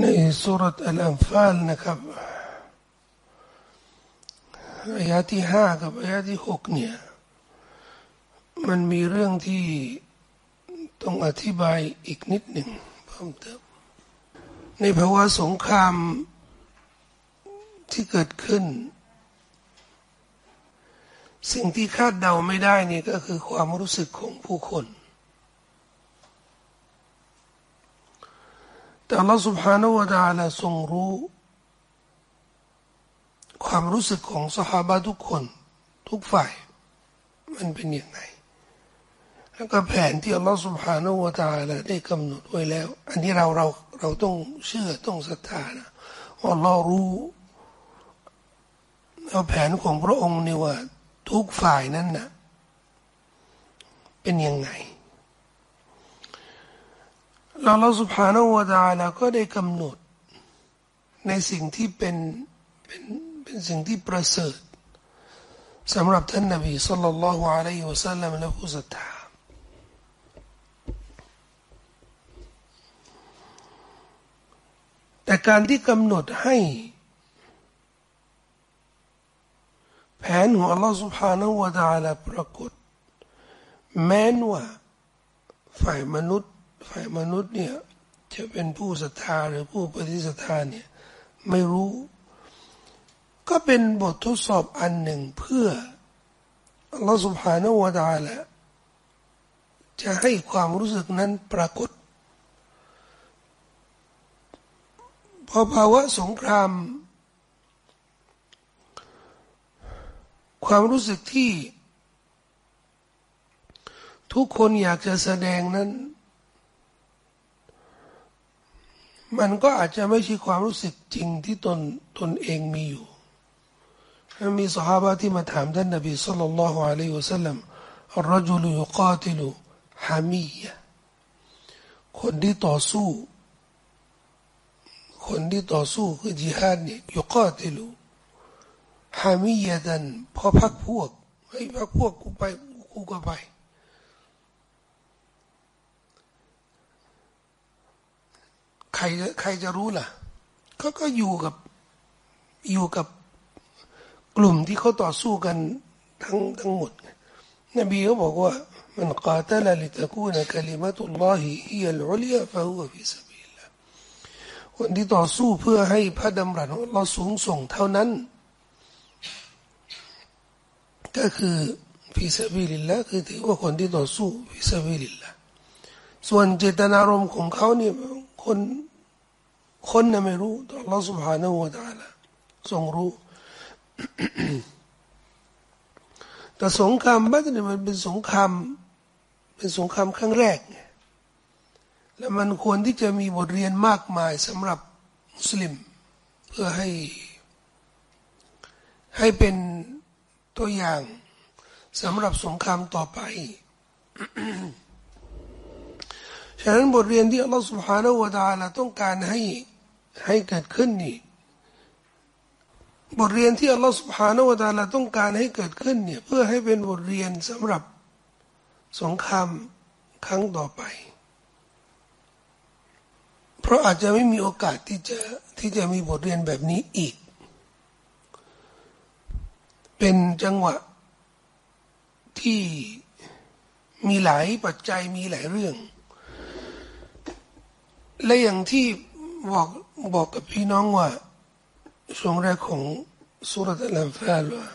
ในสุรษอัลอัมฟาลนะครับอายะที่ห้ากับอายะที่หกเนี่ย มันมีเรื่องที่ต้องอธิบายอีกนิดหนึ่งเพิ่มเติมในภาวะสงครามที่เกิดขึ้น สิ่งที่คาดเดาไม่ได้นี่ก็คือความรู้สึกของผู้คน แต่อัลลอฮฺ سبحانه และ تعالى ทรงรู้ ความรู้สึกของสหายทุกคน ทุกฝ่าย มันเป็นยังไงแล้วก็แผนที่อัลลอฮฺ سبحانه และ تعالى ได้กำหนดไว้แล้ว อันนี้เราเราเราต้องเชื่อต้องศรัทธานะว่าเรารู้เอาแผนของพระองค์นี่ว่า ทุกฝ่ายนั้นนะ่ะเป็นยังไง แล้วเราสุภาโนวดาแล้วก็ได้กำหนด ในสิ่งที่เป็นเป็นเป็นสิ่งที่ประเสริฐสำหรับท่านนบีสุลต่านละฮ์อะลัยฮิวะสัลลัมและผู้ศรัทธาแต่การที่กำหนดให้ แผนของอัลลอฮฺ سبحانه และ تعالى ปรากฏแม้นว่าฝ่ายมนุษย์ ฝ่ายมนุษย์เนี่ยจะเป็นผู้ศรัทธาหรือผู้ปฏิศรัทธาเนี่ยไม่รู้ ก็เป็นบททดสอบอันหนึ่งเพื่ออัลลอฮฺสุบฮานาวะตาละจะให้ความรู้สึกนั้นปรากฏพอภาวะสงคราม ความรู้สึกที่ ทุกคนอยากจะแสดงนั้น มันก็อาจจะไม่ใช่ความรู้สึกจริงที่ตนตนเองมีอยู่ มีสหายที่มาถามท่านนบีสุลต่านละฮ์อะลัยฮิวสัลลัมรจุลยุกาติลุฮามียะคนที่ต่อสู้ คนที่ต่อสู้คือจิฮาดเนี่ยยุกาติลุฮามียะดันพอพักพวกให้พักพวกกูไปกูก็ไป ใครใครจะรู้ล่ะก็ก็อยู่กับอยู่กับกลุ่มที่เขาต่อสู้กันทั้งทั้งหมด นบีเขาบอกว่าمن قاتل لتكون كلمة الله هي العليا فهو في سبيل الله คนที่ต่อสู้เพื่อให้พระดำรัสของเราสูงส่งเท่านั้น ก็คือفي سبيل الله คือถือว่าคนที่ต่อสู้ฟิสบิลิลละส่วนเจตนารมณ์ของเขาเนี่ย คนคนน่ะไม่รู้อัลลอฮฺ سبحانه และ تعالى ทรงรู้ แต่สงครามบัตรเนี่ยมันเป็นสงครามเป็นสงครามครั้งแรกไงแล้วมันควรที่จะมีบทเรียนมากมายสำหรับมุสลิม เพื่อให้ ให้เป็นตัวอย่างสำหรับสงครามต่อไป ฉะนั้นบทเรียนที่อัลลอฮฺสุบฮานาวะตาลาต้องการให้ให้เกิดขึ้นนี่บทเรียนที่อัลลอฮฺสุบฮานาวะตาลาต้องการให้เกิดขึ้นเนี่ยเพื่อให้เป็นบทเรียนสำหรับสงครามครั้งต่อไป เพราะอาจจะไม่มีโอกาสที่จะที่จะมีบทเรียนแบบนี้อีก เป็นจังหวะที่มีหลายปัจจัยมีหลายเรื่อง และอย่างที่บอกบอกกับพี่น้องว่าช่วงแรกของสุรษลัมฟาลว่า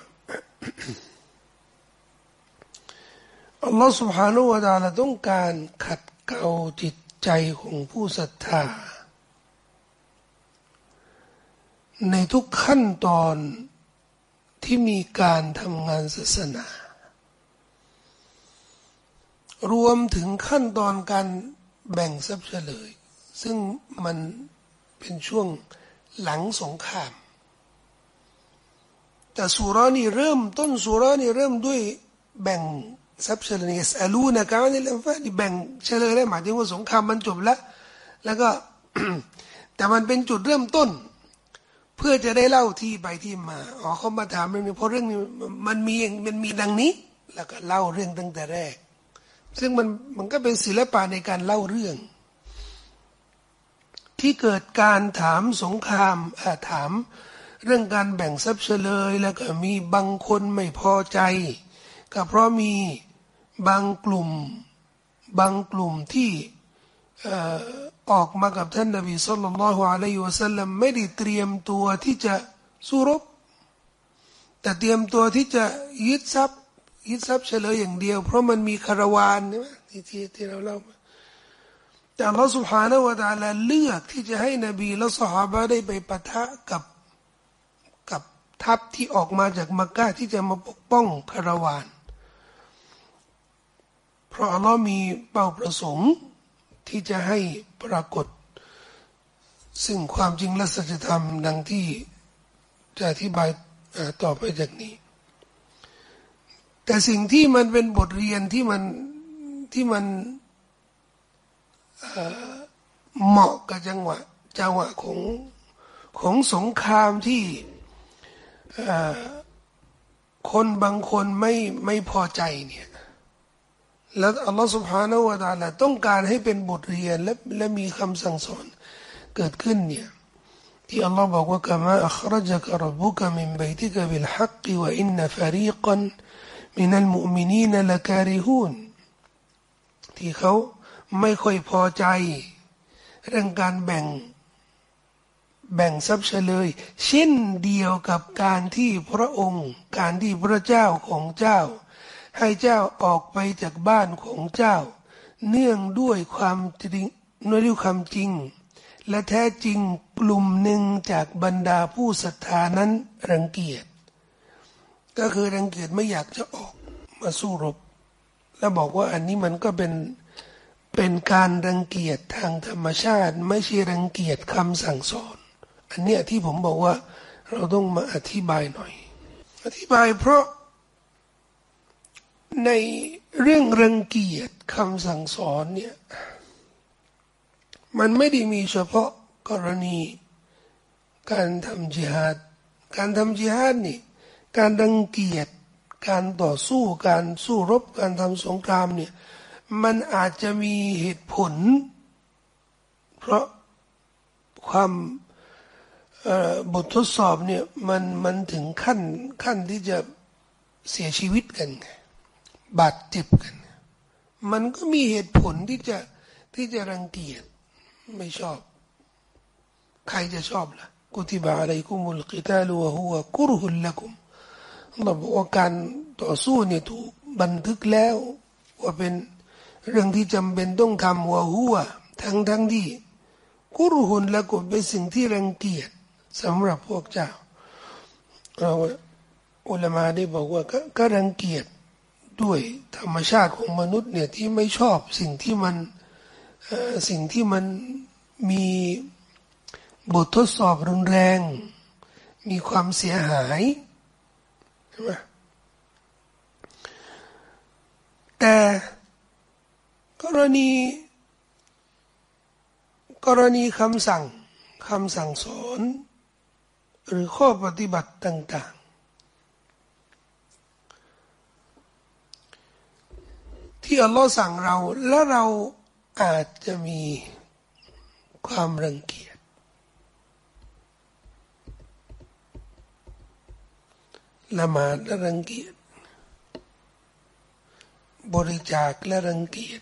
อัลลอฮฺ سبحانه และ تعالى ต้องการขัดเกลาจิตใจของผู้ศรัทธา ในทุกขั้นตอนที่มีการทำงานศาสนา รวมถึงขั้นตอนการแบ่งทรัพย์เฉลย ซึ่งมันเป็นช่วงหลังสงคราม แต่สุรานี่เริ่มต้นสุรานี่เริ่มด้วยแบ่งทรัพย์เฉลยสอลูนะการนี่เรื่องฟ้าที่แบ่งเฉลยได้หมายถึงว่าสงครามมันจบแล้ว แล้วก็แต่มันเป็นจุดเริ่มต้น เพื่อจะได้เล่าที่ไปที่มา อ๋อเขามาถามเรื่องนี้เพราะเรื่องนี้มันมีมันมีดังนี้ แล้วก็เล่าเรื่องตั้งแต่แรก ซึ่งมันมันก็เป็นศิลปะในการเล่าเรื่อง ที่เกิดการถามสงครามถามเรื่องการแบ่งทรัพย์เฉลย แล้วก็มีบางคนไม่พอใจ ก็เพราะมีบางกลุ่มบางกลุ่มที่ออกมากับท่านนบีสุลต่านละฮ์อะลัยฮิวะสัลลัมไม่ได้เตรียมตัวที่จะสู้รบ แต่เตรียมตัวที่จะยึดทรัพย์ยึดทรัพย์เฉลยอย่างเดียว เพราะมันมีคารวานใช่ไหมที่ที่ที่เราเล่า แต่อัลลอฮฺสุบฮานาวะตาลาเลือกที่จะให้นบีและสหายได้ไปปะทะกับกับทัพที่ออกมาจากมักกะที่จะมาปกป้องคารวาน เพราะอัลลอฮ์มีเป้าประสงค์ที่จะให้ปรากฏ ซึ่งความจริงและสัจธรรมดังที่จะอธิบายต่อไปจากนี้ แต่สิ่งที่มันเป็นบทเรียนที่มันที่มัน เหมาะกับจังหวะจังหวะของของสงครามที่คนบางคนไม่ไม่พอใจเนี่ยแล้วอัลลอฮฺสุบฮานาวะตาลาต้องการให้เป็นบทเรียนและและมีคำสั่งสอนเกิดขึ้นเนี่ยที่อัลลอฮฺบอกว่ากามาอัครจักรับบุกมินบยติกบิลฮักวะอินนฟารีกันมินัลมุมินีนละการิฮูนที่เขา ไม่ค่อยพอใจ เรื่องการแบ่งแบ่งทรัพย์เฉลย เช่นเดียวกับการที่พระองค์ การที่พระเจ้าของเจ้า ให้เจ้าออกไปจากบ้านของเจ้า เนื่องด้วยความจริงด้วยความจริง และแท้จริงกลุ่มหนึ่งจากบรรดาผู้ศรัทธานั้นรังเกียจ ก็คือรังเกียจไม่อยากจะออกมาสู้รบ แล้วบอกว่าอันนี้มันก็เป็น เป็นการรังเกียจทางธรรมชาติ ไม่ใช่รังเกียจคำสั่งสอน อันเนี้ยที่ผมบอกว่าเราต้องมาอธิบายหน่อย อธิบายเพราะในเรื่องรังเกียจคำสั่งสอนเนี่ยมันไม่ได้มีเฉพาะกรณี การทำจิฮาดการทำจิฮาดนี่การรังเกียจการต่อสู้การสู้รบการทำสงครามเนี่ย มันอาจจะมีเหตุผล เพราะความบททดสอบเนี่ยมันมันถึงขั้นขั้นที่จะเสียชีวิตกัน บาดเจ็บกัน มันก็มีเหตุผลที่จะที่จะรังเกียจไม่ชอบ ใครจะชอบล่ะกุติบะอะไรกุมุลกิตาลูหัวกุรุหุลละกุมเราบอกว่าการต่อสู้เนี่ยถูกบันทึกแล้วว่าเป็น เรื่องที่จำเป็นต้องทำว่าหัวทั้งทั้งที่กุรุหุนละกุเป็นสิ่งที่รังเกียจสำหรับพวกเจ้าเราอุลามาได้บอกว่าก็รังเกียจด้วยธรรมชาติของมนุษย์เนี่ยที่ไม่ชอบสิ่งที่มันสิ่งที่มันมีบททดสอบรุนแรง มีความเสียหายใช่ไหมแต่ กรณี กรณีคำสั่งคำสั่งสอน หรือข้อปฏิบัติต่าง ๆ ที่อัลลอฮ์สั่งเราและเราอาจจะมีความรังเกียจละหมาดและรังเกียจบริจาคและรังเกียจ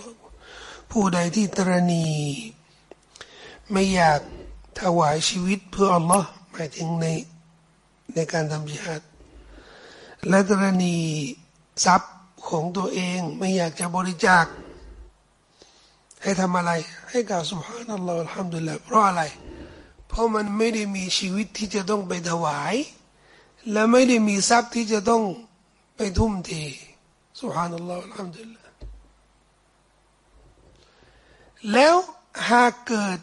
ผู้ใดที่ตรณี ไม่อยากถวายชีวิตเพื่ออัลลอฮ์หมายถึงในในการทำจิฮาดและตรณีทรัพย์ของตัวเองไม่อยากจะบริจาค ให้ทำอะไร ให้กล่าวสุภาพนัลลอฮฺอัลฮัมดุลิลละเพราะอะไร เพราะมันไม่ได้มีชีวิตที่จะต้องไปถวาย และไม่ได้มีทรัพย์ที่จะต้องไปทุ่มเทสุภาพนัลลอฮฺอัลฮัมดุลิลละ แล้วหากเกิด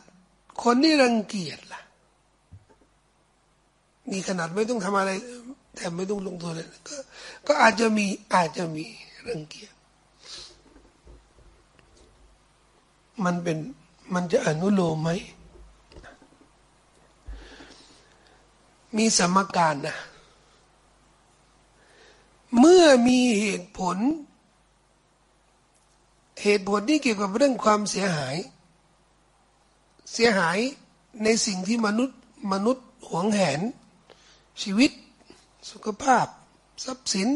คนที่รังเกียจล่ะ นี่ขนาดไม่ต้องทำอะไร แต่ไม่ต้องลงทุนเลยกก็อาจจะมีอาจจะมีรังเกียจ มันเป็นมันจะอนุโลมไหม มีสมการนะ เมื่อมีเหตุผล เหตุผลที่เกี่ยวกับเรื่องความเสียหาย เสียหายในสิ่งที่มนุษย์มนุษย์หวงแหน ชีวิต สุขภาพ ทรัพย์สิน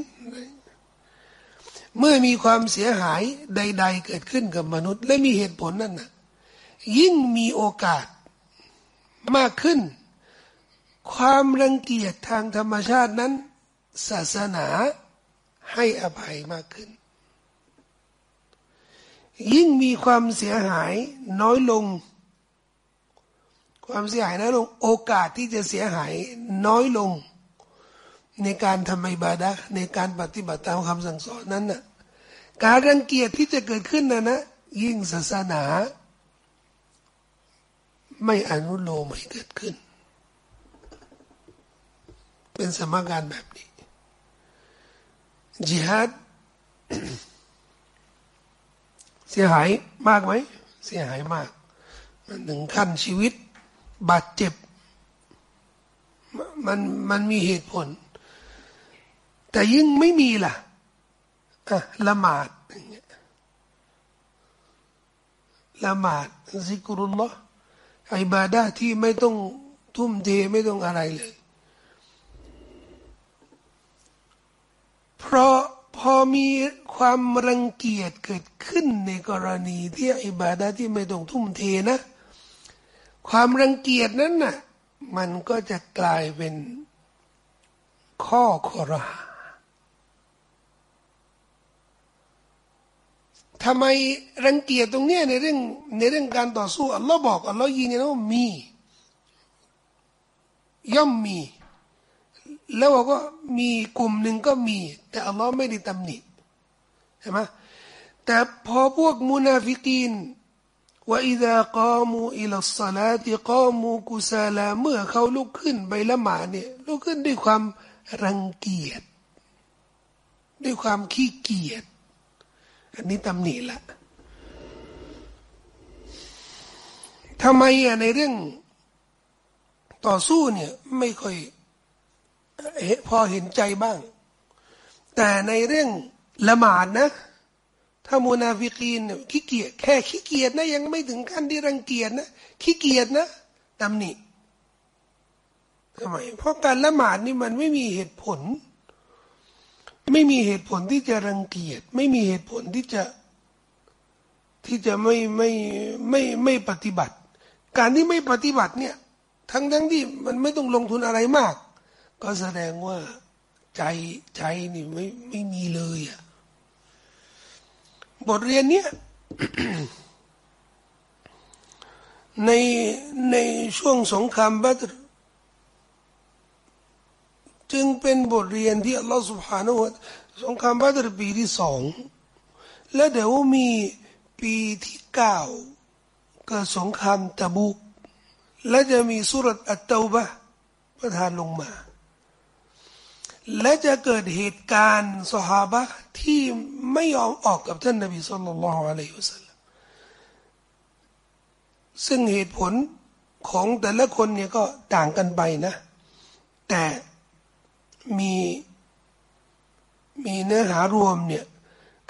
เมื่อมีความเสียหายใด ๆ เกิดขึ้นกับมนุษย์ และมีเหตุผลนั่นนะยิ่งมีโอกาสมากขึ้น ความรังเกียจทางธรรมชาตินั้น ศาสนาให้อภัยมากขึ้น ยิ่งมีความเสียหายน้อยลง ความเสียหายน้อยลง โอกาสที่จะเสียหายน้อยลง ในการทำอิบาดะในการปฏิบัติตามคำสั่งสอนนั้นน่ะการรังเกียจที่จะเกิดขึ้นนะนะ ยิ่งศาสนา ไม่อนุโลมให้เกิดขึ้น เป็นสมการแบบนี้จิฮัด เสียหายมากไหม เสียหายมาก มันถึงขั้นชีวิตบาดเจ็บ มันมันมีเหตุผล แต่ยิ่งไม่มีล่ะอะละหมาดละหมาดซิกรุลลอฮ์อิบาดาที่ไม่ต้องทุ่มเทไม่ต้องอะไรเลย เพราะ พอมีความรังเกียจเกิดขึ้นในกรณีที่อิบาดาที่ไม่ต้องทุ่มเทนะ ความรังเกียจนั้นน่ะมันก็จะกลายเป็นข้อขอรหาทำไมรังเกียจตรงเนี้ยในเรื่องในเรื่องการต่อสู้อัลลอฮ์บอกอัลลอฮ์ยืนยันว่ามี ย่อมมี แล้วก็มีกลุ่มหนึ่งก็มี แต่อัลลอฮ์ไม่ได้ตำหนิใช่ไหมแต่พอพวกมุนาฟิกีนว่าอิดะกามูอิลสลาติกามูกุซาลาเมื่อเขาลุกขึ้นไปละหมาดเนี่ยลุกขึ้นด้วยความรังเกียจด้วยความขี้เกียจอันนี้ตำหนิละทำไมอะในเรื่องต่อสู้เนี่ยไม่ค่อย พอเห็นใจบ้าง แต่ในเรื่องละหมาดนะ ถ้ามูนาฟิกีนขี้เกียจแค่ขี้เกียจนะยังไม่ถึงขั้นที่รังเกียจนะขี้เกียจนะตำหนิทำไมเพราะการละหมาดนี่มันไม่มีเหตุผล ไม่มีเหตุผลที่จะรังเกียจไม่มีเหตุผลที่จะที่จะไม่ไม่ไม่ไม่ปฏิบัติ การที่ไม่ปฏิบัติเนี่ย ทั้งทั้งที่มันไม่ต้องลงทุนอะไรมาก ก็แสดงว่าใจใจนี่ไม่ไม่มีเลยอะบทเรียนเนี้ยในในช่วงสงครามบัตรจึงเป็นบทเรียนที่อัลลอฮฺสุบฮานาวะสงครามบัตรปีที่สองและเดี๋ยวมีปีที่เก้าเกิดสงครามตะบุก และจะมีสุรัตอัตเตาบะประทานลงมา และจะเกิดเหตุการณ์สหาบะที่ไม่ยอมออกกับท่านนบีสุลต่านละฮ์อะลัยฮิวสัลลัมซึ่งเหตุผลของแต่ละคนเนี่ยก็ต่างกันไปนะ แต่มีมีเนื้อหารวมเนี่ย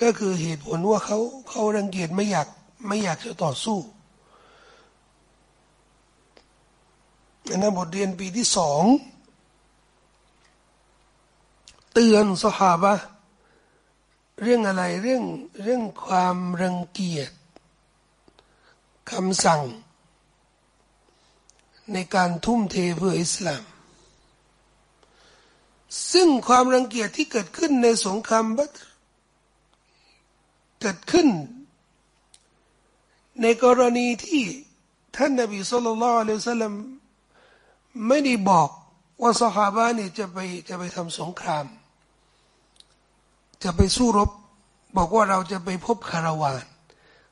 ก็คือเหตุผลว่าเขาเขารังเกียจไม่อยากไม่อยากจะต่อสู้อันนั้นบทเรียนปีที่สอง เตือนสหาบะเรื่องอะไรเรื่องเรื่องความรังเกียจคำสั่ง ในการทุ่มเทเพื่ออิสลาม ซึ่งความรังเกียจที่เกิดขึ้นในสงครามบัตเกิดขึ้น ในกรณีที่ท่านนบีสุลต่านอัลสลัมไม่ได้บอกว่าสหาบานี่จะไปจะไปทำสงคราม จะไปสู้รบ บอกว่าเราจะไปพบคาราวาน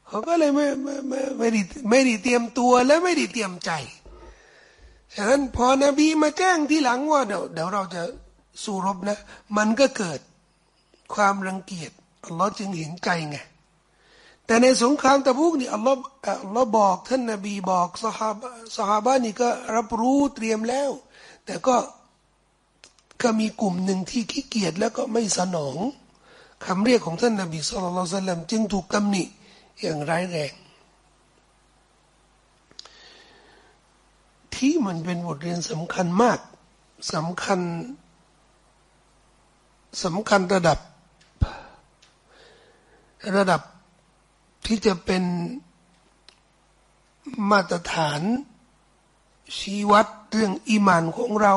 เขาก็เลยไม่ไม่ไม่ไม่ได้ไม่ได้เตรียมตัวและไม่ได้เตรียมใจฉะนั้นพอนบีมาแจ้งที่หลังว่าเดี๋ยวเดี๋ยวเราจะสู้รบนะ มันก็เกิดความรังเกียจอัลลอฮ์จึงเห็นใจไงแต่ในสงครามตะบุกนี่อัลลอฮ์อัลลอฮ์บอกท่านนบีบอกสหาสหาบานี่ก็รับรู้เตรียมแล้ว แต่ก็ก็มีกลุ่มหนึ่งที่ขี้เกียจแล้วก็ไม่สนอง คำเรียกของท่านนบีสุลต่านจึงถูกตำหนิอย่างร้ายแรง ที่มันเป็นบทเรียนสำคัญมากสำคัญสำคัญระดับ ระดับที่จะเป็นมาตรฐานชี้วัดเรื่องอิมานของเรา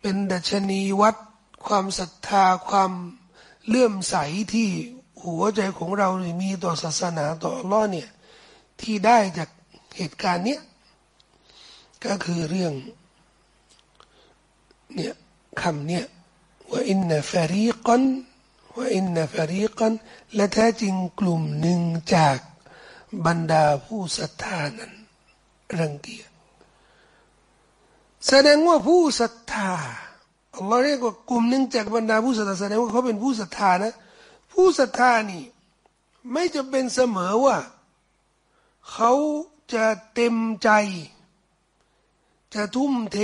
เป็นดัชนีวัด ความศรัทธาความ เลื่อมใสที่หัวใจของเรามีต่อศาสนาต่อล่อเนี่ยที่ได้จากเหตุการณ์เนี้ยก็คือเรื่องเนี่ยคำเนี่ยว่าอินนฟารีกันว่าอินนฟารีกันและแท้จริงกลุ่มหนึ่งจากบรรดาผู้ศรัทธานั้น รังเกียจแสดงว่าผู้ศรัทธา อัลลอฮ์เรียกว่ากลุ่มหนึ่งจากบรรดาผู้ศรัทธาแสดงว่าเขาเป็นผู้ศรัทธานะ ผู้ศรัทธานี่ ไม่จะเป็นเสมอว่า เขาจะเต็มใจ จะทุ่มเท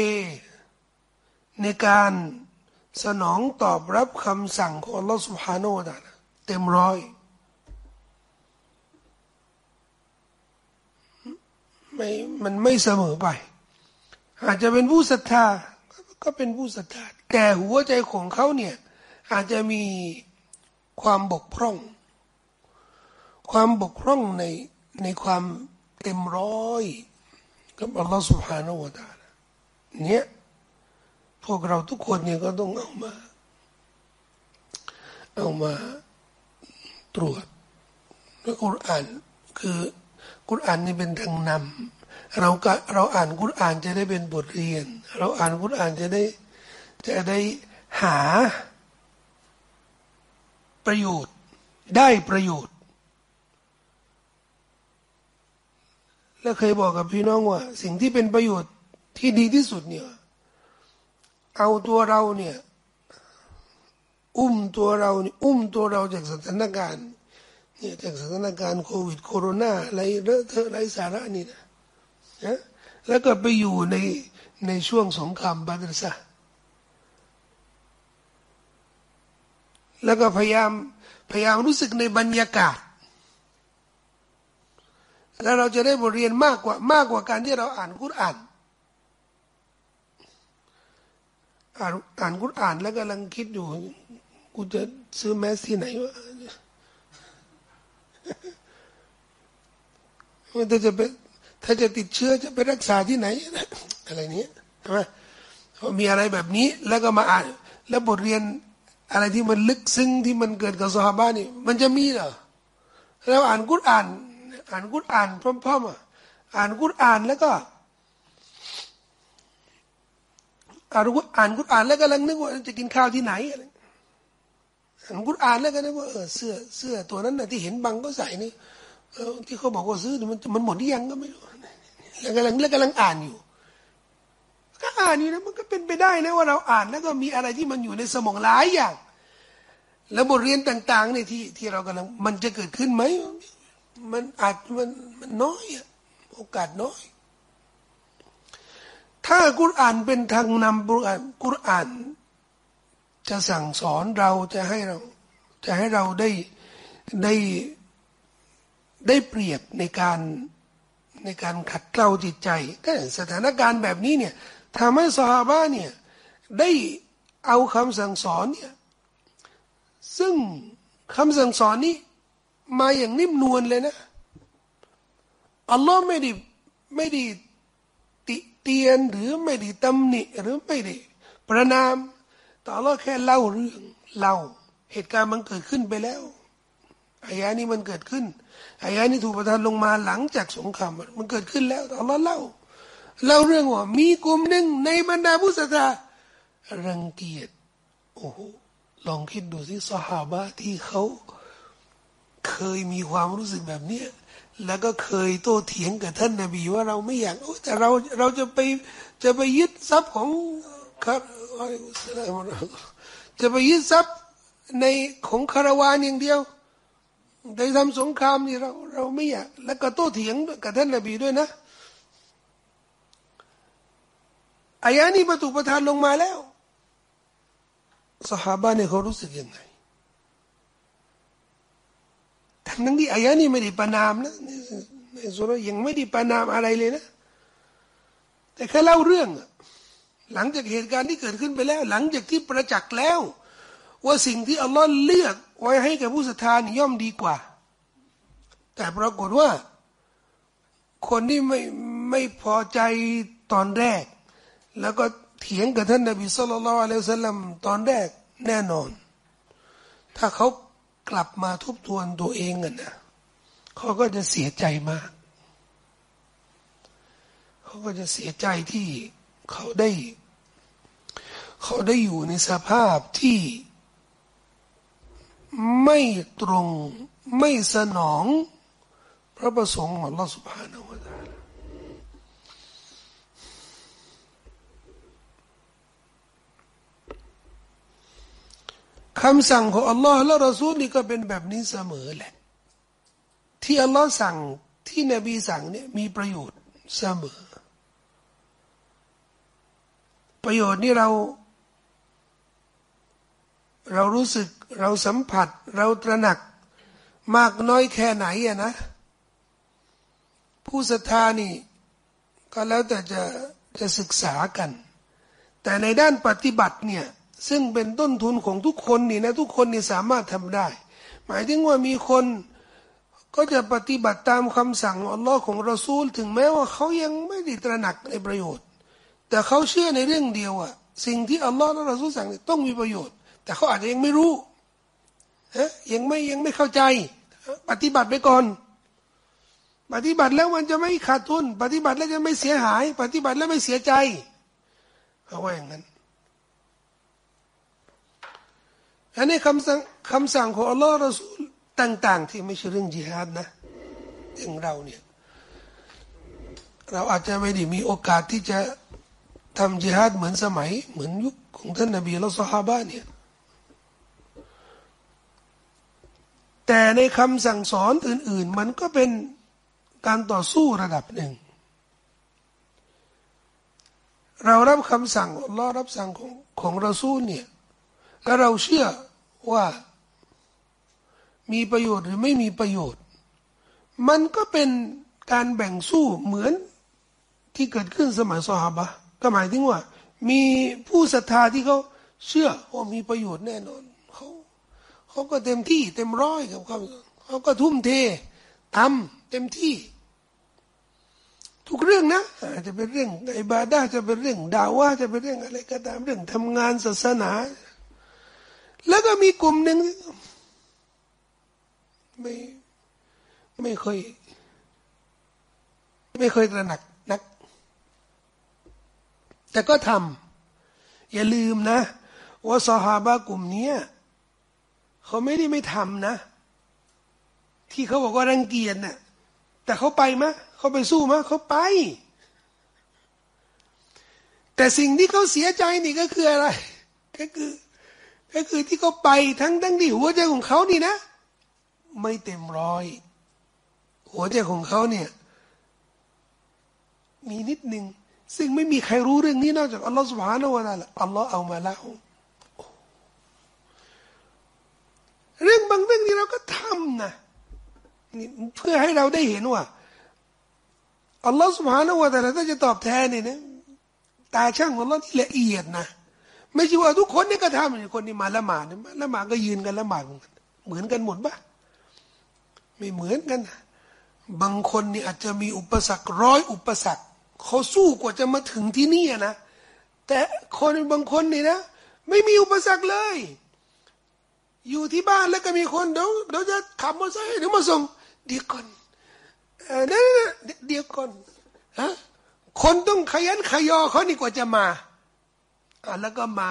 ในการสนองตอบรับคำสั่งของอัลลอฮฺสุฮานาอัลลเต็มร้อยไม่มันไม่เสมอไป อาจจะเป็นผู้ศรัทธา ก็เป็นผู้ศรัทธาแต่หัวใจของเขาเนี่ยอาจจะมีความบกพร่อง ความบกพร่องในในความเต็มร้อยกับอัลลอฮฺสุบฮานาอูตาเนี่ยพวกเราทุกคนเนี่ยก็ต้องเอามา เอามาตรวจด้วยกุรอานคือกุรอานนี่เป็นทางนำ เราก็เราอ่านกุรอานจะได้เป็นบทเรียน เราอ่านกุรอานจะได้จะได้หาประโยชน์ได้ประโยชน์ และเคยบอกกับพี่น้องว่า สิ่งที่เป็นประโยชน์ที่ดีที่สุดเนี่ยเอาตัวเราเนี่ยอุ้มตัวเราเนี่ยอุ้มตัวเราจากสถานการณ์เนี่ยจากสถานการณ์โควิดโคโรนาอะไรเลอะเทอะไรสาระนี่นะ นะแล้วก็ไปอยู่ในในช่วงสงครามบาดรซาแล้วก็พยายามพยายามรู้สึกในบรรยากาศ แล้วเราจะได้บทเรียนมากกว่ามากกว่าการที่เราอ่านกุรอานอ่านอ่านกุรอานแล้วกำลังคิดอยู่กูจะซื้อแมสที่ไหนวะถ้าจะไป ถ้าจะติดเชื้อจะไปรักษาที่ไหน อะไรเนี้ยใช่ไหมมีอะไรแบบนี้แล้วก็มาอ่านแล้วบทเรียนอะไรที่มันลึกซึ้งที่มันเกิดกับซอฮาบะนี่มันจะมีเหรอแล้วอ่านกุรอาน อ่านกุรอานพร้อมๆอะอ่านกุรอานแล้วก็อ่านอ่านกุรอานแล้วกำลังนึกว่าจะกินข้าวที่ไหนอะไรอ่านกุรอานแล้วก็นึกว่าเออเสื้อเสื้อตัวนั้นน่ะที่เห็นบังก็ใส่นี่ที่เขาบอกว่าซื้อมันมันหมดที่ยังก็ไม่รู้ กำลังแล้วกำลังอ่านอยู่ ก็อ่านอยู่นะมันก็เป็นไปได้นะว่าเราอ่านแล้วก็มีอะไรที่มันอยู่ในสมองหลายอย่าง แล้วบทเรียนต่างๆเนี่ยที่ที่เรากำลังมันจะเกิดขึ้นไหมมันอาจมันมันน้อยโอกาสน้อย ถ้ากุรอานเป็นทางนำกุรอานกุรอาน จะสั่งสอนเราจะให้เรา จะให้เราได้ได้ได้เปรียบในการ ในการขัดเกลาจิตใจก็สถานการณ์แบบนี้เนี่ยทำให้สหาะเนี่ยได้เอาคำสั่งสอนเนี่ยซึ่งคำสั่งสอนนี้มาอย่างนิ่มนวลเลยนะอัลลอฮ์ไม่ได้ไม่ได้ติเตียนหรือไม่ได้ตำหนิหรือไม่ได้ประนามแต่เราแค่เล่าเรื่องเล่าเหตุการณ์มันเกิดขึ้นไปแล้ว อายานี้มันเกิดขึ้นอายานี้ถูกประทานลงมาหลังจากสงครามมันเกิดขึ้นแล้วแต่เราเล่าเล่าเรื่องว่ามีกลุ่มหนึ่งในบรรดาผู้ศรัทธารังเกียจโอ้โหลองคิดดูสิสหาบะที่เขาเคยมีความรู้สึกแบบเนี้ยแล้วก็เคยโต้เถียงกับท่านนบีว่าเราไม่อยากโอ้แต่เราเราจะไปจะไปยึดทรัพย์ของคารจะไปยึดทรัพย์ในของคารวานอย่างเดียว ได้ทำสงครามนี่เราเราไม่อยาก แล้วก็โต้เถียงกับท่านนบีด้วยนะอายะนี้ประตูประทานลงมาแล้วสหายเนี่ยเขารู้สึกยังไงทั้งนั้นที่อายะนี้ไม่ได้ประนามนะในสุรยังไม่ได้ประนามอะไรเลยนะ แต่แค่เล่าเรื่อง หลังจากเหตุการณ์ที่เกิดขึ้นไปแล้ว หลังจากที่ประจักษ์แล้ว ว่าสิ่งที่อัลลอฮ์เลือก ไว้ให้กับผู้ศรัทธานี่ย่อมดีกว่า แต่ปรากฏว่า คนที่ไม่ไม่พอใจตอนแรก แล้วก็เถียงกับท่านนบีสุลต่านละอัลลอฮฺสัลลัมตอนแรกแน่นอน ถ้าเขากลับมาทบทวนตัวเองกันนะเขาก็จะเสียใจมากเขาก็จะเสียใจที่เขาได้ เขาได้อยู่ในสภาพที่ ไม่ตรงไม่สนอง พระประสงค์ของ Allah سبحانه และ تعالى คำสั่งของอัลลอฮ์และรอซูลนี่ก็เป็นแบบนี้เสมอแหละ ที่อัลลอฮ์สั่งที่นบีสั่งเนี่ยมีประโยชน์เสมอ ประโยชน์นี่เรา เรารู้สึก เราสัมผัสเราตระหนัก มากน้อยแค่ไหนอะนะ ผู้ศรัทธานี่ ก็แล้วแต่จะจะศึกษากัน แต่ในด้านปฏิบัติเนี่ยซึ่งเป็นต้นทุนของทุกคนนี่นะทุกคนนี่สามารถทำได้ หมายถึงว่ามีคนก็จะปฏิบัติตามคำสั่งอัลลอฮ์ของรอซูล ถึงแม้ว่าเขายังไม่ได้ตระหนักในประโยชน์ แต่เขาเชื่อในเรื่องเดียวอะสิ่งที่อัลลอฮ์และรอซูลสั่งต้องมีประโยชน์ แต่เขาอาจจะยังไม่รู้ ฮะยังไม่ยังไม่เข้าใจ ปฏิบัติไปก่อน ปฏิบัติแล้วมันจะไม่ขาดทุน ปฏิบัติแล้วจะไม่เสียหาย ปฏิบัติแล้วไม่เสียใจเขาว่าอย่างนั้นอันนี้คำสั่งคำสั่งของอัลลอฮ์รอสูลต่าง ๆ ที่ไม่ใช่เรื่องจิฮาดนะอย่างเราเนี่ยเราอาจจะไม่ได้มีโอกาสที่จะทำจิฮาดเหมือนสมัย เหมือนยุคของท่านนบีและสฮาบะเนี่ย แต่ในคำสั่งสอนอื่น ๆ มันก็เป็นการต่อสู้ระดับหนึ่ง เรารับคำสั่งอัลลอฮ์รับสั่งของของเรอซูลเนี่ยแล้วเราเชื่อว่ามีประโยชน์หรือไม่มีประโยชน์ มันก็เป็นการแบ่งสู้เหมือนที่เกิดขึ้นสมัยสฮาบะก็หมายถึงว่า มีผู้ศรัทธาที่เขาเชื่อว่ามีประโยชน์แน่นอน เขาก็เต็มที่ เต็มร้อยกับเขาเขาก็ทุ่มเททำเต็มที่ ทุกเรื่องนะจะเป็นเรื่องอิบาดาจะเป็นเรื่องดาว่าจะเป็นเรื่องอะไรก็ตามเรื่องทำงานศาสนา แล้วก็มีกลุ่มหนึ่งไม่ไม่เคย ไม่เคยตระหนักนัก แต่ก็ทำอย่าลืมนะว่าสหาบะกลุ่มนี้ เขาไม่ได้ไม่ทำนะ ที่เขาบอกว่ารังเกียจนะ่ะ แต่เขาไปมะเขาไปสู้มะเขาไป แต่สิ่งที่เขาเสียใจนี่ก็คืออะไร ก็คือ ก็คือที่เขาไปทั้งทั้งที่หัวใจของเขานี่นะ ไม่เต็มร้อย หัวใจของเขาเนี่ย มีนิดหนึ่งซึ่งไม่มีใครรู้เรื่องนี้นอกจากอัลลอฮฺสุบฮานาวะตัลอัลลอฮฺเอามาเล่า เรื่องบางเรื่องที่เราก็ทำนะนี่เพื่อให้เราได้เห็นว่าอัลลอฮฺสุบฮานาวะตัลถ้าจะตอบแทนนี่นะตาช่างของอัลลอฮ์ที่ละเอียดนะไม่ใช่ว่าทุกคนนี่ก็ทำคนที่มาละหมาดมาละหมาดก็ยืนกันละหมาดเหมือนกันหมดปะไม่เหมือนกัน บางคนนี่อาจจะมีอุปสรรคร้อยอุปสรรคเขาสู้กว่าจะมาถึงที่นี่นะแต่คนบางคนนี่นะ ไม่มีอุปสรรคเลย อยู่ที่บ้านแล้วก็มีคนเดี๋ยวเดี๋ยวจะขับมอเตอร์ไซค์เดี๋ยวมาส่งเดี๋ยวก่อนเออเดี๋ยวก่อนฮะคนต้องขยันขยอเขานี่กว่าจะมาอ่าแล้วก็มา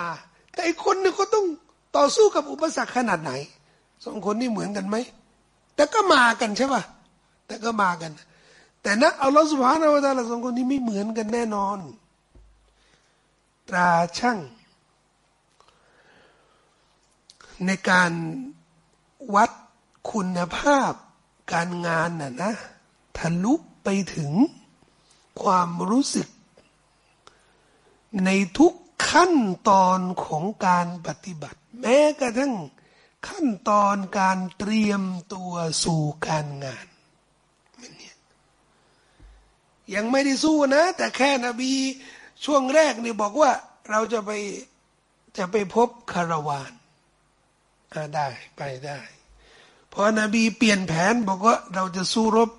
แต่อีกคนนึงก็ต้องต่อสู้กับอุปสรรคขนาดไหนสองคนนี้เหมือนกันไหมแต่ก็มากันใช่ป่ะแต่ก็มากัน แต่นะเอัลลอฮฺสุบฮานาวะตาลาสองคนนี้ไม่เหมือนกันแน่นอน ตราช่าง ในการวัดคุณภาพการงานน่ะนะทะลุไปถึงความรู้สึก ในทุกขั้นตอนของการปฏิบัติ แม้กระทั่งขั้นตอนการเตรียมตัวสู่การงานนี่ยังไม่ได้สู้นะ แต่แค่นบีช่วงแรกนี่บอกว่าเราจะไปจะไปพบคารวานอ่า ได้ไปได้พอนบีเปลี่ยนแผนบอกว่าเราจะสู้รบ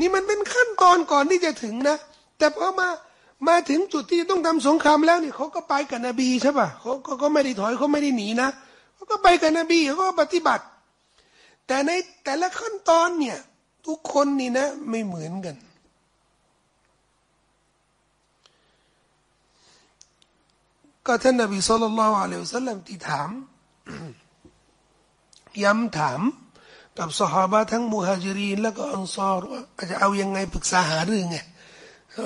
นี่มันเป็นขั้นตอนก่อนที่จะถึงนะ แต่พอมามาถึงจุดที่ต้องทำสงครามแล้วนี่เขาก็ไปกับนบีใช่ป่ะเขาก็ไม่ได้ถอยเขาไม่ได้หนีนะเขาก็ไปกับนบีเขาก็ปฏิบัติ แต่ในแต่ละขั้นตอนเนี่ย ทุกคนนี่นะ ไม่เหมือนกัน ก็ท่านนบีสุลต่านละอัลลอฮฺสัลลัมที่ถาม ย้ำถามกับสหายทั้งมุฮัจิรีนแล้วก็อันซอรว่าจะเอายังไงปรึกษาหารือไง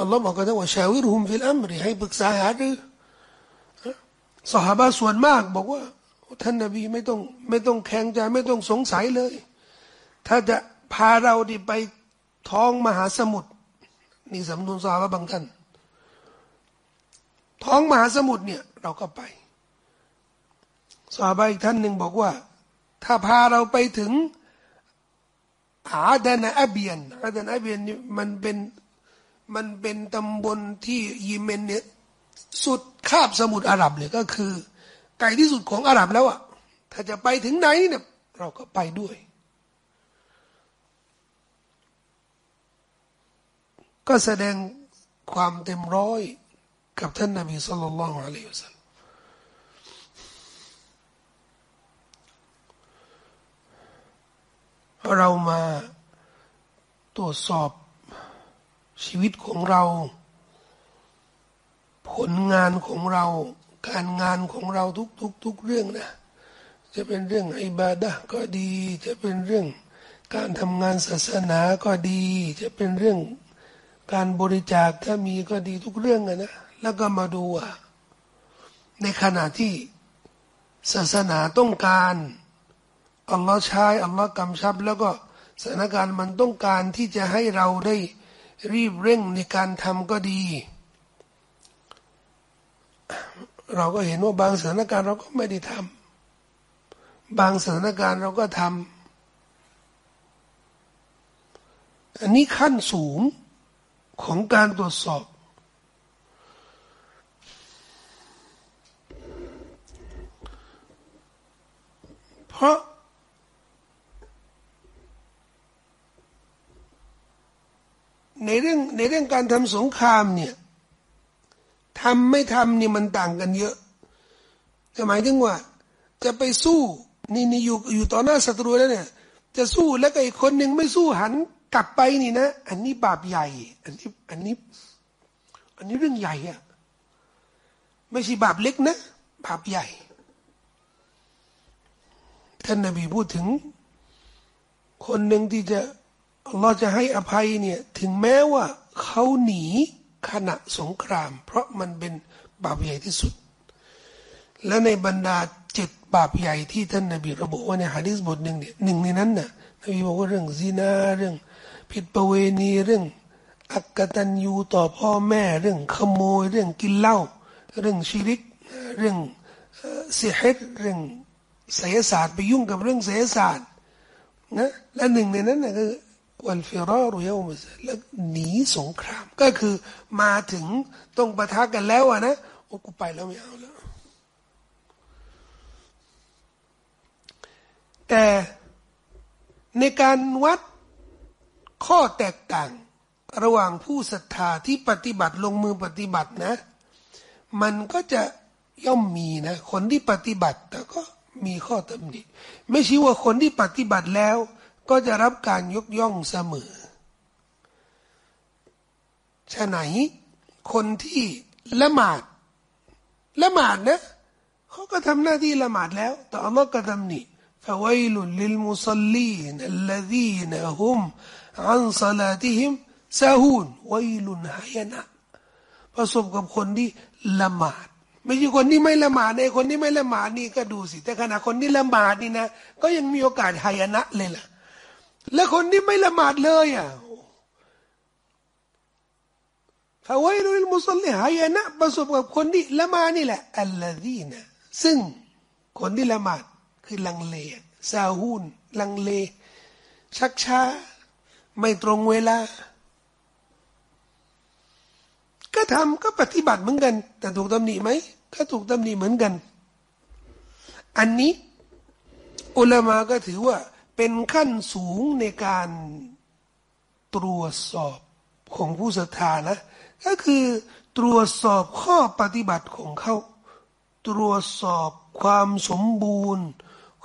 อัลลอฮ์บอกกันว่าชาวิรุมฟิลอัมรีให้ปรึกษาหารือสหายส่วนมากบอกว่า ท่านนบีไม่ต้องไม่ต้องแข็งใจไม่ต้องสงสัยเลย ถ้าจะพาเราดิไปท้องมหาสมุทรนี่สำนวนสาบางท่านท้องมหาสมุทรเนี่ย เราก็ไปสาบอีกท่านหนึ่งบอกว่า ถ้าพาเราไปถึงอาดานอเบียนอาดานอเบียนมันเป็นมันเป็นตำบลที่ยิเมนเนี่ยสุดคาบสมุทรอาหรับเลยก็คือ ไกลที่สุดของอาหรับแล้วอะถ้าจะไปถึงไหนเนี่ยเราก็ไปด้วย ก็แสดงความเต็มร้อย กับท่านนบีสุลต่านละฮ์อะลัยฮิวสัลเรามาตรวจสอบชีวิตของเรา ผลงานของเรา การงานของเราทุกทุกทุกเรื่องนะ จะเป็นเรื่องอิบาดะก็ดี จะเป็นเรื่องการทำงานศาสนาก็ดี จะเป็นเรื่องการบริจาคถ้ามีก็ดีทุกเรื่องนะ แล้วก็มาดูว่า ในขณะที่ศาสนาต้องการอัลลอฮ์ใช้อัลลอฮ์กำชับ แล้วก็สถานการณ์มันต้องการที่จะให้เราได้รีบเร่งในการทำก็ดี เราก็เห็นว่าบางสถานการณ์เราก็ไม่ได้ทำบางสถานการณ์เราก็ทำอันนี้ขั้นสูงของการตรวจสอบ เพราะ ในเรื่องในเรื่องการทำสงครามเนี่ยทำไม่ทำนี่มันต่างกันเยอะหมายถึงว่า จะไปสู้นี่นี่อยู่อยู่ต่อหน้าศัตรูแล้วเนี่ย จะสู้แล้วก็อีกคนหนึ่งไม่สู้หันกลับไปนี่นะ อันนี้บาปใหญ่ อันนี้อันนี้ อันนี้เรื่องใหญ่อะไม่ใช่บาปเล็กนะ บาปใหญ่ ท่านนบีพูดถึง คนหนึ่งที่จะเราจะให้อภัยเนี่ยถึงแม้ว่าเขาหนีขณะสงคราม เพราะมันเป็นบาปใหญ่ที่สุด และในบรรดาเจ็ดบาปใหญ่ที่ท่านนบีระบุว่าในฮะดิษบทหนึ่งเนี่ยหนึ่งในนั้นน่ะนบีบอกว่าเรื่องซีนาเรื่อง ผิดประเวณีเรื่อง อักตันยูต่อพ่อแม่เรื่องขโมย เรื่องกินเหล้าเรื่องชีริก เรื่องเสียเหตุเรื่อง ไสยศาสตร์ไปยุ่งกับเรื่องไสยศาสตร์นะและหนึ่งในนั้นน่ะคือวันฟิรารุยามแล้วหนีสงคราม ก็คือมาถึงต้องประทะกันแล้วอะนะโอ้กูไปแล้วไม่เอาแล้ว แต่ในการวัดข้อแตกต่าง ระหว่างผู้ศรัทธาที่ปฏิบัติลงมือปฏิบัตินะ มันก็จะย่อมมีนะ คนที่ปฏิบัติแต่ก็ มีข้อตำหนิไม่ใช่ว่าคนที่ปฏิบัติแล้วก็จะรับการยกย่องเสมอ ฉะไหนคนที่ละหมาด ละหมาดนะเขาก็ทำหน้าที่ละหมาดแล้ว แต่อัลลอฮ์ก็ทำนี่ فويل للمصلين الذين هم عن صلاتهم ساهون ويل หายนะประสบกับคนที่ละหมาด ไม่ใช่คนที่ไม่ละหมาดในคนที่ไม่ละหมาดนี่ก็ดูสิ แต่ขณะคนที่ละหมาดนี่นะ ก็ยังมีโอกาสหายนะเลยล่ะ และคนที่ไม่ละหมาดเลยอะฟาวัยรุลมุสลิหายนะประสบกับคนที่ละหมาดนี่แหละอัลลอฮีนะซึ่งคนที่ละหมาดคือลังเลซาฮูนลังเล ชักช้า ไม่ตรงเวลา ก็ทำก็ปฏิบัติเหมือนกัน แต่ถูกตำหนิไหมก็ถูกตำหนิเหมือนกัน อันนี้อุลามาก็ถือว่าเป็นขั้นสูงในการตรวจสอบของผู้ศรัทธานะ ก็คือตรวจสอบข้อปฏิบัติของเขา ตรวจสอบความสมบูรณ์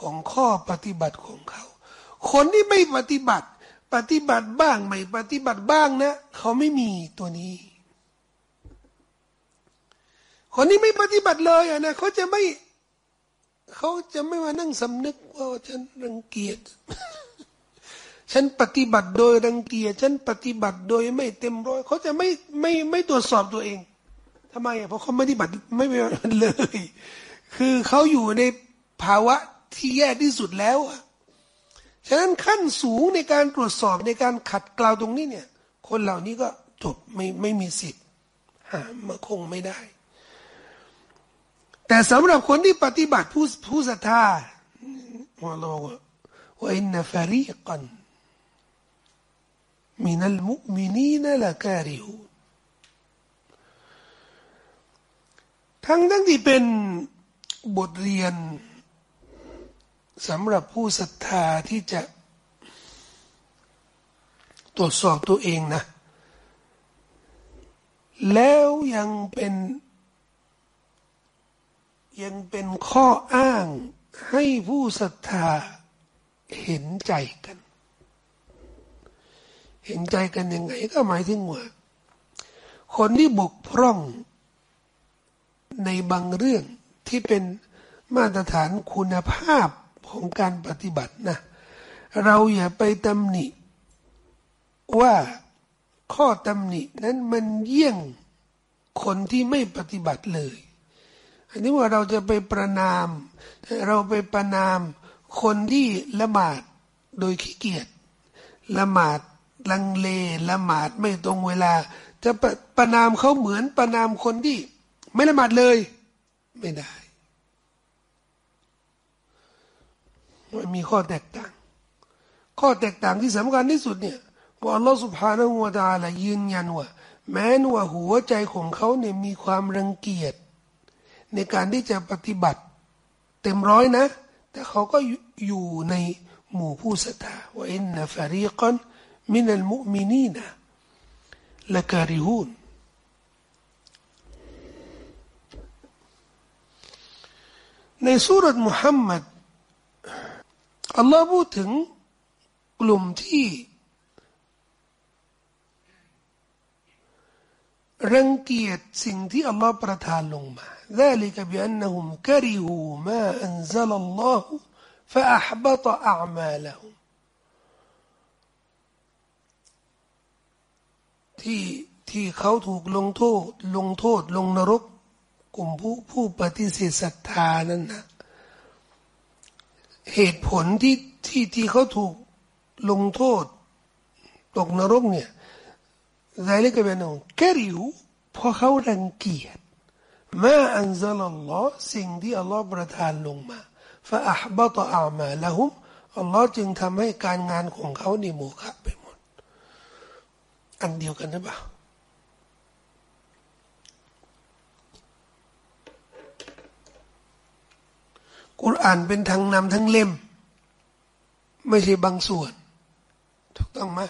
ของข้อปฏิบัติของเขา คนที่ไม่ปฏิบัติ ปฏิบัติบ้างไม่ปฏิบัติบ้างนะ เขาไม่มีตัวนี้ คนที่ไม่ปฏิบัติเลยอะนะเขาจะไม่เขาจะไม่มานั่งสำนึกว่าฉันรังเกียจ ฉันปฏิบัติโดยรังเกียจ ฉันปฏิบัติโดยไม่เต็มร้อย เขาจะไม่ไม่ไม่ตรวจสอบตัวเองทำไมอะเพราะเขาไม่ปฏิบัติไม่ไม่เลย คือเขาอยู่ในภาวะที่แย่ที่สุดแล้วอะฉะนั้นขั้นสูงในการตรวจสอบในการขัดเกลาตรงนี้เนี่ย คนเหล่านี้ก็จบไม่ไม่มีสิทธิ์หามาคงไม่ได้ แต่สำหรับคนที่ปฏิบัติผู้ผู้ศรัทธาอัลลอฮฺว่าว่าอินนฟารีกันมินัลมุมินีนละการิฮูทั้งทั้งที่เป็นบทเรียนสำหรับผู้ศรัทธาที่จะตรวจสอบตัวเองนะ แล้วยังเป็น ยังเป็นข้ออ้างให้ผู้ศรัทธาเห็นใจกัน เห็นใจกันยังไงก็หมายถึงว่าคนที่บกพร่องในบางเรื่องที่เป็นมาตรฐานคุณภาพของการปฏิบัตินะเราอย่าไปตำหนิ ว่าข้อตำหนินั้นมันเยี่ยงคนที่ไม่ปฏิบัติเลย อันนี้ว่าเราจะไปประนาม เราไปประนามคนที่ละหมาดโดยขี้เกียจละหมาดลังเลละหมาดไม่ตรงเวลา จะประประนามเขาเหมือนประนามคนที่ ไม่ละหมาดเลย ไม่ได้มันมีข้อแตกต่าง ข้อแตกต่างที่สำคัญที่สุดเนี่ยว่าอัลลอฮฺสุบฮานาหัวตาละยืนยันว่า แม้นว่าหัวใจของเขาเนี่ยมีความรังเกียจ ในการที่จะปฏิบัติ เต็มร้อยนะ แต่เขาก็อยู่ในหมู่ผู้ศรัทธาว่าอินนฟารีกันมินัลมุมินีนะละการิฮูนในสุรษมุฮัมมัดอัลลอฮ์พูดถึงกลุ่มที่รังเกียจสิ่งที่อัลลอฮ์ประทานลงมา ذلك بأنهم كرهوا ما أنزل الله فأحبط أعمالهم ที่ที่เขาถูกลงโทษ ลงโทษ ลงนรก กลุ่มผู้ผู้ปฏิเสธศรัทธานั้นนะเหตุผลที่ที่ที่เขาถูกลงโทษ ตกนรกเนี่ย ذلك بأنهم كرهوا เพราะเขารังเกียจ มาอันซัลลอฮ์สิ่งที่อัลลอฮ์ประทานลงมาฟาอับตอามาละหุมอัลลอฮ์จึงทำให้การงานของเขาในโมฆะไปหมด อันเดียวกันหรือเปล่ากุรอานเป็นทั้งนำทั้งเล่ม ไม่ใช่บางส่วน ถูกต้องไหม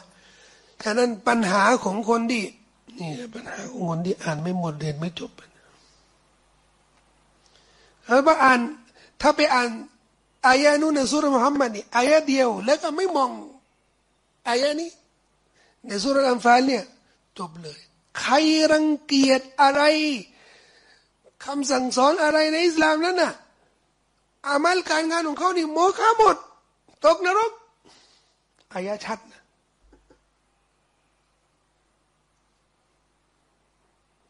ฉะนั้นปัญหาของคนที่นี่ปัญหาของคนที่อ่านไม่หมดเรียนไม่จบ ถ้าไปอ่านถ้าไปอ่านอายะนู้นในสุรมุฮัมมัดนี่อายะเดียว แล้วก็ไม่มองอายะนี้ ในสุรอันฟาลเนี่ยจบเลย ใครรังเกียจอะไรคำสั่งสอนอะไรในอิสลามนั้นน่ะอามัลการงานของเขานี่โมฆะหมด ตกนรกอายะชัดนะ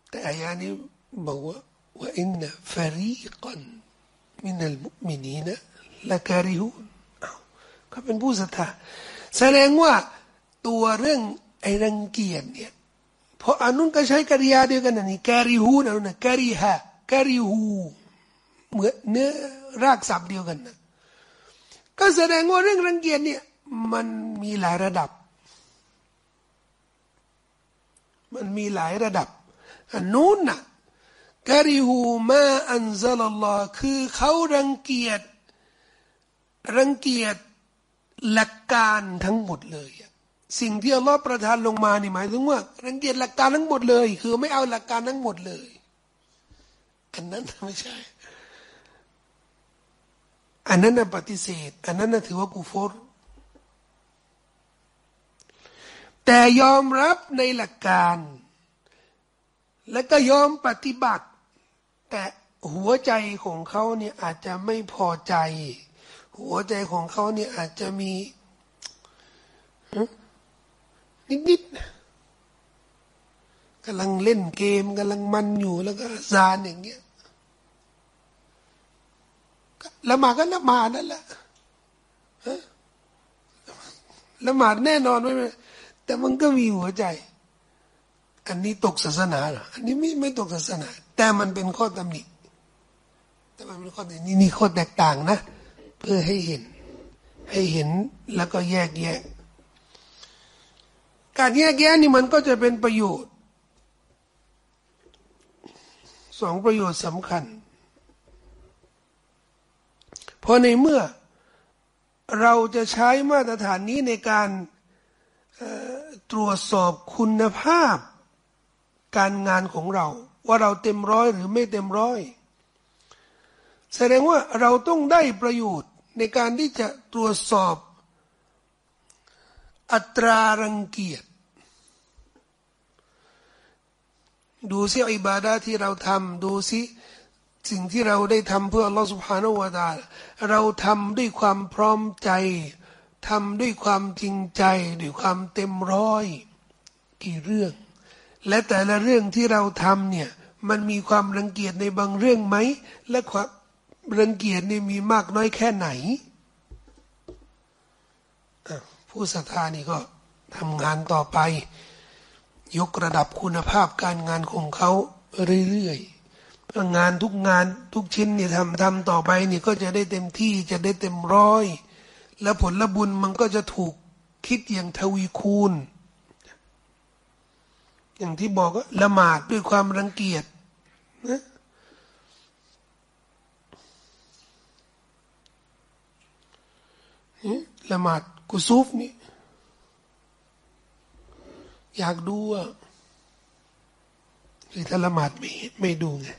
แต่อายะนี้บอกว่า ว่าอินนะฟารีกันมินัลมุมินีนะละการิฮูนเขาเป็นผู้ศรัทธาแสดงว่าตัวเรื่องไอ้รังเกียจเนี่ยเพราะอนุนก็ใช้กริยาเดียวกันนี่การิฮูนอนุนะการิฮะการิฮูเหมือนเนื้อรากศัพท์เดียวกันนะก็แสดงว่าเรื่องรังเกียจเนี่ยมันมีหลายระดับ มันมีหลายระดับอันนู้นน่ะ กะริฮูมาอันซัลลอคือเขารังเกียจรังเกียจหลักการทั้งหมดเลย สิ่งที่อัลลอฮ์ประทานลงมานี่หมายถึงว่า รังเกียจหลักการทั้งหมดเลย คือไม่เอาหลักการทั้งหมดเลย อันนั้นไม่ใช่ อันนั้นน่ะปฏิเสธ อันนั้นน่ะถือว่ากูฟอร์แต่ยอมรับในหลักการ และก็ยอมปฏิบัติ แต่หัวใจของเขาเนี่ยอาจจะไม่พอใจ หัวใจของเขาเนี่ยอาจจะมีนิดๆกำลังเล่นเกมกำลังมันอยู่แล้วก็ซานอย่างเงี้ยละหมาดก็ละหมาดนั่นแหละละหมาดแน่นอนไม่แต่มันก็มีหัวใจ อันนี้ตกศาสนาเหรออันนี้ไม่ไม่ตกศาสนา แต่มันเป็นข้อตำหนิแต่มันเป็นข้อตำหนินี่ข้อแตกต่างนะ เพื่อให้เห็น ให้เห็นแล้วก็แยกแยะ การแยกแยะนี่มันก็จะเป็นประโยชน์สองประโยชน์สำคัญ เพราะในเมื่อเราจะใช้มาตรฐานนี้ในการตรวจสอบคุณภาพ การงานของเรา ว่าเราเต็มร้อยหรือไม่เต็มร้อย แสดงว่าเราต้องได้ประโยชน์ในการที่จะตรวจสอบ อัตรารังเกียจดูซิอิบาดาที่เราทำดูซิสิ่งที่เราได้ทำเพื่ออัลอสุบฮานาวะตาเราทำด้วยความพร้อมใจทำด้วยความจริงใจด้วยความเต็มร้อย กี่เรื่อง และแต่ละเรื่องที่เราทำเนี่ยมันมีความรังเกียจในบางเรื่องไหม และความรังเกียจนี่มีมากน้อยแค่ไหน ผู้ศรัทธานี่ก็ทำงานต่อไป ยกระดับคุณภาพการงานของเขาเรื่อยๆงานทุกงานทุกชิ้นเนี่ยทำทำต่อไปนี่ก็จะได้เต็มที่จะได้เต็มร้อย แล้วผลบุญมันก็จะถูกคิดอย่างทวีคูณ อย่างที่บอกก็ละหมาดด้วยความรังเกียจนะละหมาดกุซูฟนี่อยากดูอะหรือถ้าละหมาดไม่ไม่ดูไง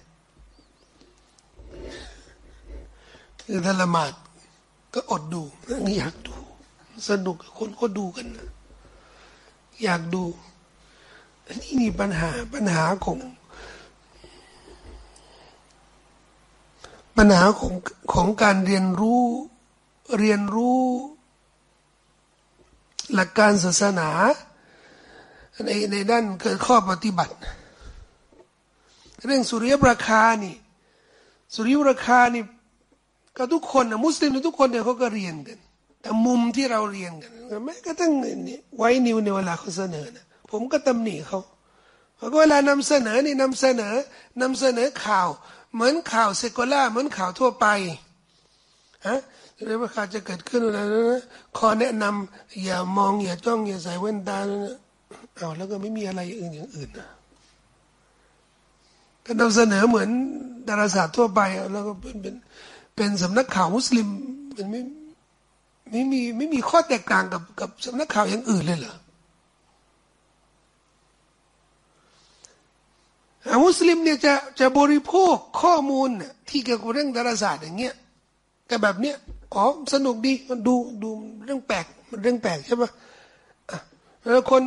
คือถ้าละหมาดก็อดดูนี่อยากดู สนุกคนก็ดูกันนะอยากดู นนี้นี่ปัญหาปัญหาของปัญหาของของการเรียนรู้เรียนรู้ หลักการศาสนาในในด้านเกิดข้อปฏิบัติ เรื่องสุริยประคานี่ สุริยประคานี่ก็ทุกคนนะมุสลิมทุกคนเนี่ยเขาก็เรียนกันแต่มุมที่เราเรียนกันแม้ก็ตั้งนี่ไว้นิวในเวลาเขาเสนอนะ ผมก็ตำหนิเขาเพราะเวลานำเสนอนี่นำเสนอนำเสนอข่าว เหมือนข่าวเซกล่าเหมือนข่าวทั่วไปฮะเรื่องข่าวจะเกิดขึ้นอะไรนะขอแนะนำอย่ามองอย่าจ้องอย่าใส่แว่นตานะเอาแล้วก็ไม่มีอะไรอื่นอย่างอื่นนะก็นำเสนอเหมือนดาราศาสตร์ทั่วไปแล้วก็เป็นเป็นเป็นสำนักข่าวมุสลิมมันไม่ไม่มีไม่มีข้อแตกต่างกับกับสำนักข่าวอย่างอื่นเลยเหรอ มุสลิมเนี่ยจะจะบริโภคข้อมูลที่เกี่ยวกับเรื่องดาราศาสตร์อย่างเงี้ยแต่แบบเนี้ยอ๋อสนุกดีมันดูดูเรื่องแปลกมันเรื่องแปลกใช่ปะแล้วคน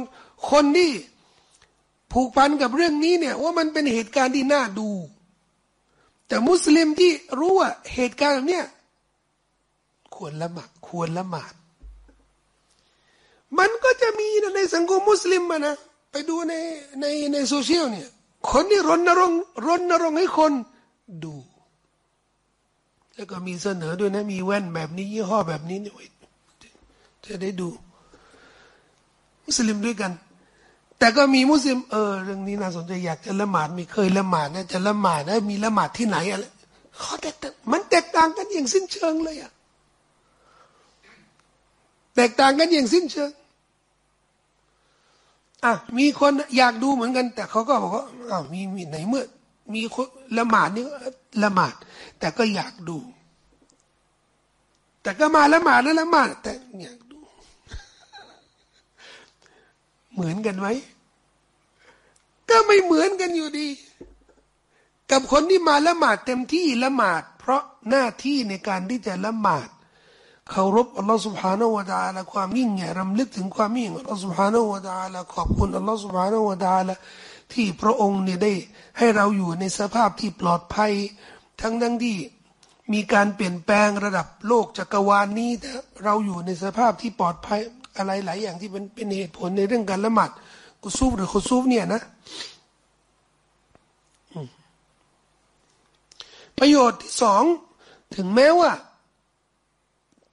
คนที่ผูกพันกับเรื่องนี้เนี่ยว่ามันเป็นเหตุการณ์ที่น่าดู แต่มุสลิมที่รู้ว่าเหตุการณ์แบบนี้ยควรละหมาดควรละหมาด มันก็จะมีในสังคมมุสลิมมานะไปดูในในในโซเชียลเนี่ย คนที่รณรงค์รณรงค์ให้คนดู แล้วก็มีเสนอด้วยนะ มีแว่นแบบนี้ ยี่ห้อแบบนี้เนี่ยจะได้ดู มุสลิมด้วยกัน แต่ก็มีมุสลิมเออเรื่องนี้น่าสนใจอยากจะละหมาดมีเคยละหมาดนะจะละหมาดนะมีละหมาดที่ไหนอะไรข้อแตกต่างมันแตกต่างกันอย่างสิ้นเชิงเลยอะแตกต่างกันอย่างสิ้นเชิง อะมีคนอยากดูเหมือนกัน แต่เขาก็บอกว่าอ้าวมีมีไหนเมื่อ มีคนละหมาดนี่ละหมาด แต่ก็อยากดู แต่ก็มาละหมาดแล้วละหมาด แต่อยากดู เหมือนกันไหมก็ไม่เหมือนกันอยู่ดี กับคนที่มาละหมาดเต็มที่ละหมาด เพราะหน้าที่ในการที่จะละหมาด เคารพอัลลอฮ์ سبحانه และ تعالى ความยิ่งใหญ่รำลึกถึงความยิ่งอัลลอฮ์ سبحانه และ تعالى ขอบคุณอัลลอฮ์ سبحانه และ تعالى ที่พระองค์เนี่ยได้ให้เราอยู่ในสภาพที่ปลอดภัย ทั้งทั้งที่มีการเปลี่ยนแปลงระดับโลกจักรวาลนี้เราอยู่ในสภาพที่ปลอดภัยอะไรหลายอย่างที่เป็นเป็นเหตุผลในเรื่องการละหมาดกุซูบหรือคุซูบเนี่ยนะประโยชน์ที่สองถึงแม้ว่า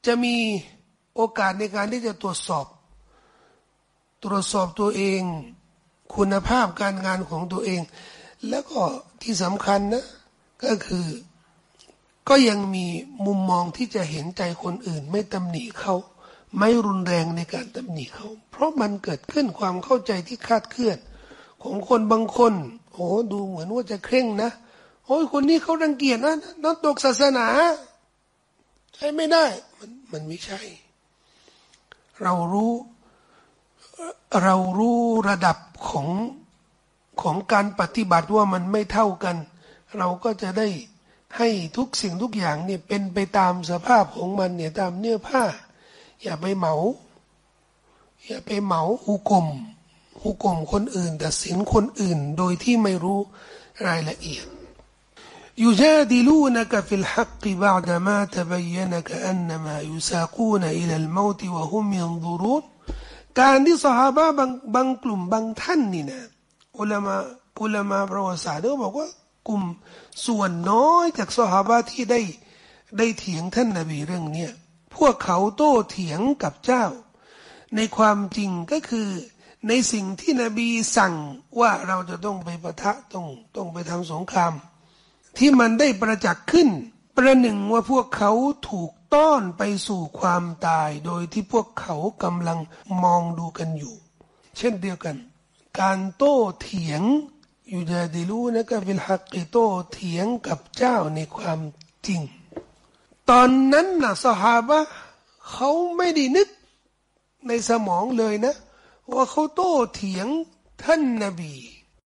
จะมีโอกาสในการที่จะตรวจสอบ ตรวจสอบตัวเอง คุณภาพการงานของตัวเอง แล้วก็ที่สำคัญนะก็คือก็ยังมีมุมมองที่จะเห็นใจคนอื่น ไม่ตำหนิเขาไม่รุนแรงในการตำหนิเขา เพราะมันเกิดขึ้นความเข้าใจที่คาดเคลื่อน ของคนบางคนโอ้ดูเหมือนว่าจะเคร่งนะโอ้ยคนนี้เขารังเกียจนะนักตกศาสนา ใช้ไม่ได้ มัน มันไม่ใช่ เรารู้ เรารู้ระดับของของการปฏิบัติว่ามันไม่เท่ากัน เราก็จะได้ให้ทุกสิ่งทุกอย่างเนี่ยเป็นไปตามสภาพของมันเนี่ยตามเนื้อผ้า อย่าไปเหมา อย่าไปเหมาหุกลมหุกลมคนอื่นแต่สินคนอื่นโดยที่ไม่รู้รายละเอียด يجادلونك في الحق بعدما تبين كأنما يساقون إلى الموت وهم ينظرون การที่สหาบะบางบางกลุ่มบางท่านนี่นะอุลามาอุลามาประวัติศาสตร์เขาบอกว่ากลุ่มส่วนน้อยจากสหาบะที่ได้ได้เถียงท่านนบีเรื่องเนี้ยพวกเขาโต้เถียงกับเจ้า ในความจริงก็คือในสิ่งที่นบีสั่งว่าเราจะต้องไปประทะต้องต้องไปทำสงคราม ที่มันได้ประจักษ์ขึ้น ประหนึ่งว่าพวกเขาถูกต้อนไปสู่ความตายโดยที่พวกเขากำลังมองดูกันอยู่ เช่นเดียวกัน การโต้เถียงอยู่จะได้รู้นะก็เป็นฮักกิโต้เถียงกับเจ้าในความจริง ตอนนั้นนะสหาบะเขาไม่ได้นึกในสมองเลยนะ ว่าเขาโต้เถียงท่านนาบี